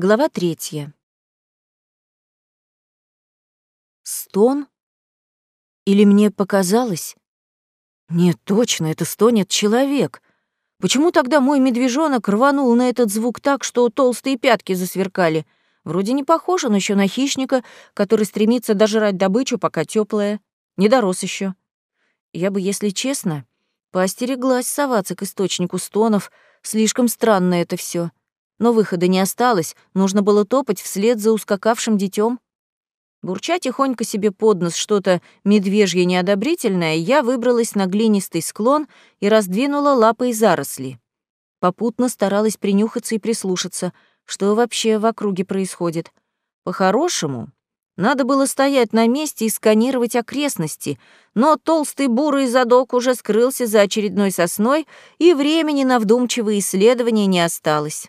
Глава третья. Стон? Или мне показалось? Нет, точно, это стонет человек. Почему тогда мой медвежонок рванул на этот звук так, что толстые пятки засверкали? Вроде не похож он еще на хищника, который стремится дожрать добычу, пока теплая. Не дорос еще. Я бы, если честно, поостереглась соваться к источнику стонов. Слишком странно это все. Но выхода не осталось, нужно было топать вслед за ускакавшим детем. Бурча тихонько себе под нос что-то медвежье неодобрительное, я выбралась на глинистый склон и раздвинула лапой заросли. Попутно старалась принюхаться и прислушаться, что вообще в округе происходит. По-хорошему, надо было стоять на месте и сканировать окрестности, но толстый бурый задок уже скрылся за очередной сосной, и времени на вдумчивые исследования не осталось.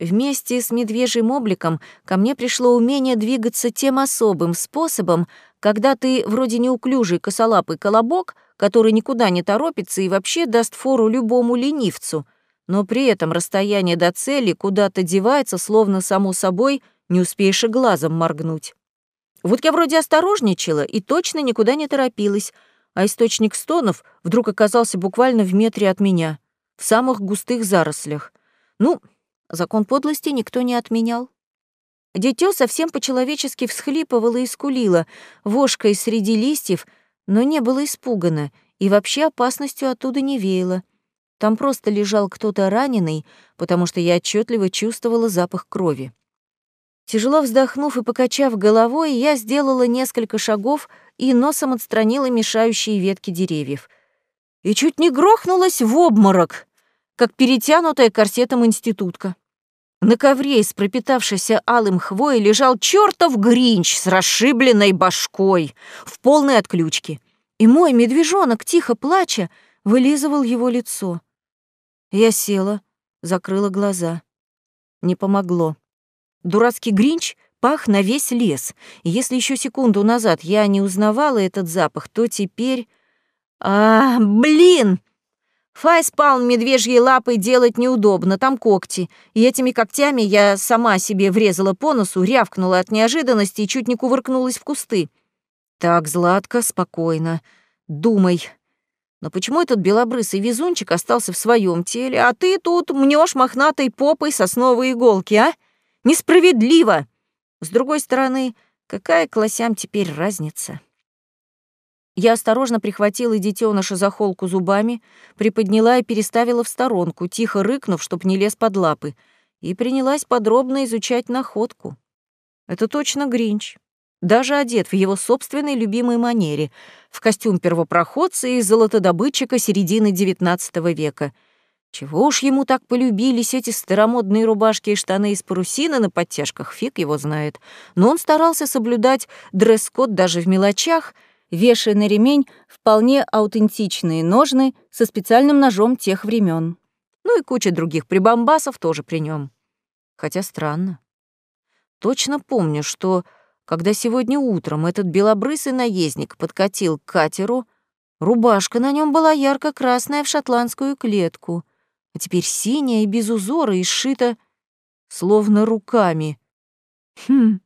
Вместе с медвежьим обликом ко мне пришло умение двигаться тем особым способом, когда ты вроде неуклюжий косолапый колобок, который никуда не торопится и вообще даст фору любому ленивцу, но при этом расстояние до цели куда-то девается, словно само собой, не успеешь и глазом моргнуть. Вот я вроде осторожничала и точно никуда не торопилась, а источник стонов вдруг оказался буквально в метре от меня, в самых густых зарослях. Ну, Закон подлости никто не отменял. Дитё совсем по-человечески всхлипывало и скулило, вошкой среди листьев, но не было испугано, и вообще опасностью оттуда не веяло. Там просто лежал кто-то раненый, потому что я отчетливо чувствовала запах крови. Тяжело вздохнув и покачав головой, я сделала несколько шагов и носом отстранила мешающие ветки деревьев. И чуть не грохнулась в обморок, как перетянутая корсетом институтка. На ковре из пропитавшейся алым хвоей лежал чертов гринч с расшибленной башкой в полной отключке. И мой медвежонок, тихо плача, вылизывал его лицо. Я села, закрыла глаза. Не помогло. Дурацкий гринч пах на весь лес. И если еще секунду назад я не узнавала этот запах, то теперь... А, блин! Файспалм медвежьей лапой делать неудобно, там когти, и этими когтями я сама себе врезала по носу, рявкнула от неожиданности и чуть не кувыркнулась в кусты. Так, Златка, спокойно. Думай. Но почему этот белобрысый везунчик остался в своем теле, а ты тут мнешь мохнатой попой сосновые иголки, а? Несправедливо! С другой стороны, какая к лосям теперь разница? Я осторожно прихватила детеныша за холку зубами, приподняла и переставила в сторонку, тихо рыкнув, чтоб не лез под лапы, и принялась подробно изучать находку. Это точно Гринч. Даже одет в его собственной любимой манере, в костюм первопроходца и золотодобытчика середины XIX века. Чего уж ему так полюбились эти старомодные рубашки и штаны из парусины на подтяжках, фиг его знает. Но он старался соблюдать дресс-код даже в мелочах — вешая на ремень вполне аутентичные ножны со специальным ножом тех времен. Ну и куча других прибамбасов тоже при нем. Хотя странно. Точно помню, что когда сегодня утром этот белобрысый наездник подкатил к катеру, рубашка на нем была ярко-красная в шотландскую клетку, а теперь синяя и без узора и сшита словно руками. Хм,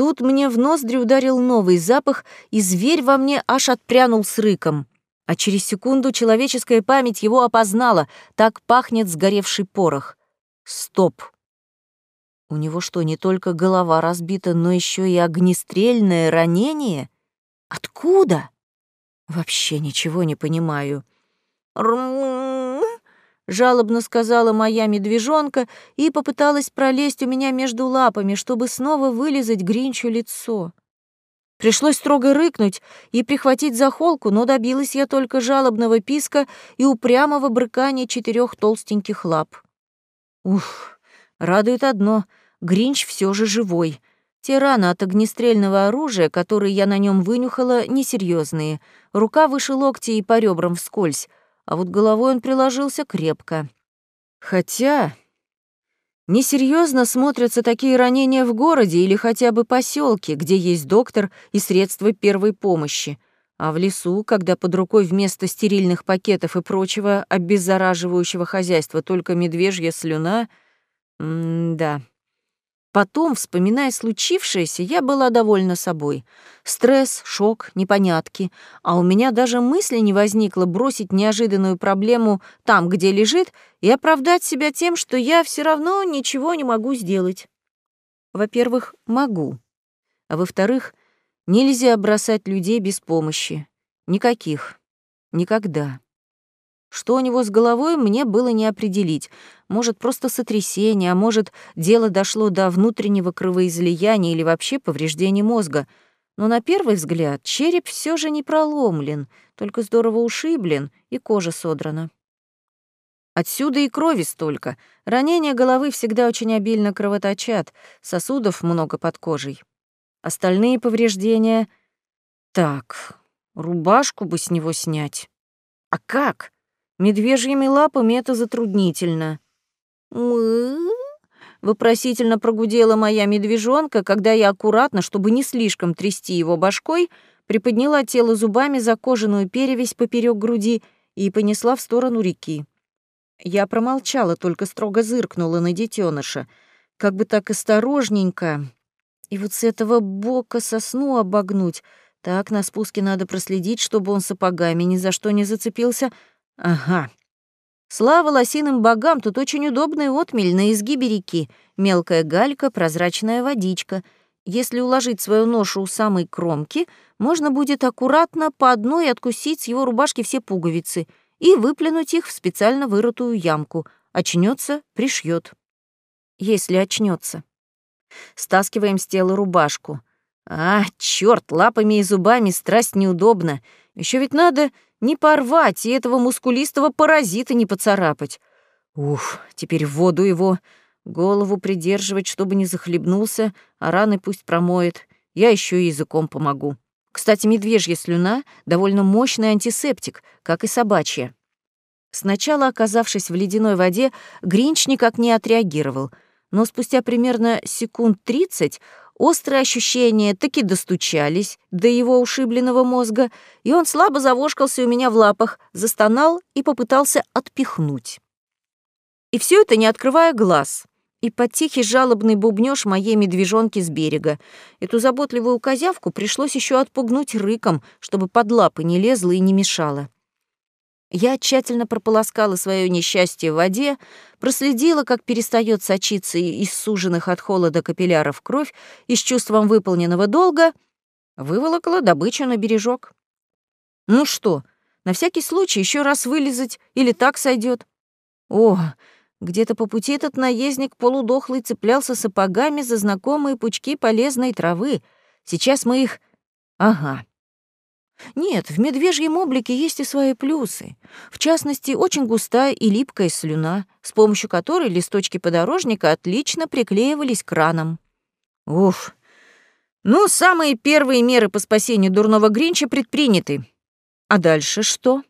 Тут мне в ноздри ударил новый запах, и зверь во мне аж отпрянул с рыком. А через секунду человеческая память его опознала. Так пахнет сгоревший порох. Стоп. У него что, не только голова разбита, но еще и огнестрельное ранение? Откуда? Вообще ничего не понимаю. Рм жалобно сказала моя медвежонка и попыталась пролезть у меня между лапами, чтобы снова вылезать Гринчу лицо. Пришлось строго рыкнуть и прихватить за холку, но добилась я только жалобного писка и упрямого брыкания четырех толстеньких лап. Ух, радует одно — Гринч все же живой. Те раны от огнестрельного оружия, которые я на нем вынюхала, несерьезные. Рука выше локтя и по ребрам вскользь, а вот головой он приложился крепко. Хотя несерьезно смотрятся такие ранения в городе или хотя бы поселке, где есть доктор и средства первой помощи, а в лесу, когда под рукой вместо стерильных пакетов и прочего обеззараживающего хозяйства только медвежья слюна, М-да. Потом, вспоминая случившееся, я была довольна собой. Стресс, шок, непонятки. А у меня даже мысли не возникло бросить неожиданную проблему там, где лежит, и оправдать себя тем, что я все равно ничего не могу сделать. Во-первых, могу. А во-вторых, нельзя бросать людей без помощи. Никаких. Никогда. Что у него с головой, мне было не определить. Может, просто сотрясение, а может, дело дошло до внутреннего кровоизлияния или вообще повреждения мозга. Но на первый взгляд череп все же не проломлен, только здорово ушиблен и кожа содрана. Отсюда и крови столько. Ранения головы всегда очень обильно кровоточат, сосудов много под кожей. Остальные повреждения... Так, рубашку бы с него снять. А как? Медвежьими лапами это затруднительно. «Мы?» — вопросительно прогудела моя медвежонка, когда я аккуратно, чтобы не слишком трясти его башкой, приподняла тело зубами за кожаную перевязь поперек груди и понесла в сторону реки. Я промолчала, только строго зыркнула на детеныша, как бы так осторожненько. И вот с этого бока сосну обогнуть. Так, на спуске надо проследить, чтобы он сапогами ни за что не зацепился — Ага. Слава лосиным богам, тут очень удобный отмель на изгибе реки, мелкая галька, прозрачная водичка. Если уложить свою ношу у самой кромки, можно будет аккуратно по одной откусить с его рубашки все пуговицы и выплюнуть их в специально вырытую ямку. Очнется, пришьет. Если очнется. Стаскиваем с тела рубашку. А, черт, лапами и зубами страсть неудобно. Еще ведь надо не порвать и этого мускулистого паразита не поцарапать. Уф, теперь в воду его, голову придерживать, чтобы не захлебнулся, а раны пусть промоет. Я еще языком помогу. Кстати, медвежья слюна — довольно мощный антисептик, как и собачья. Сначала, оказавшись в ледяной воде, Гринч никак не отреагировал, но спустя примерно секунд тридцать Острые ощущения таки достучались до его ушибленного мозга, и он слабо завошкался у меня в лапах, застонал и попытался отпихнуть. И все это не открывая глаз, и под тихий жалобный бубнёж моей медвежонки с берега. Эту заботливую козявку пришлось еще отпугнуть рыком, чтобы под лапы не лезла и не мешала. Я тщательно прополоскала свое несчастье в воде, проследила, как перестает сочиться из суженных от холода капилляров кровь и с чувством выполненного долга выволокла добычу на бережок. Ну что, на всякий случай еще раз вылезать или так сойдет. О, где-то по пути этот наездник полудохлый цеплялся сапогами за знакомые пучки полезной травы. Сейчас мы их... Ага, нет, в медвежьем облике есть и свои плюсы. В частности, очень густая и липкая слюна, с помощью которой листочки подорожника отлично приклеивались к ранам. Уф. Ну, самые первые меры по спасению дурного Гринча предприняты. А дальше что?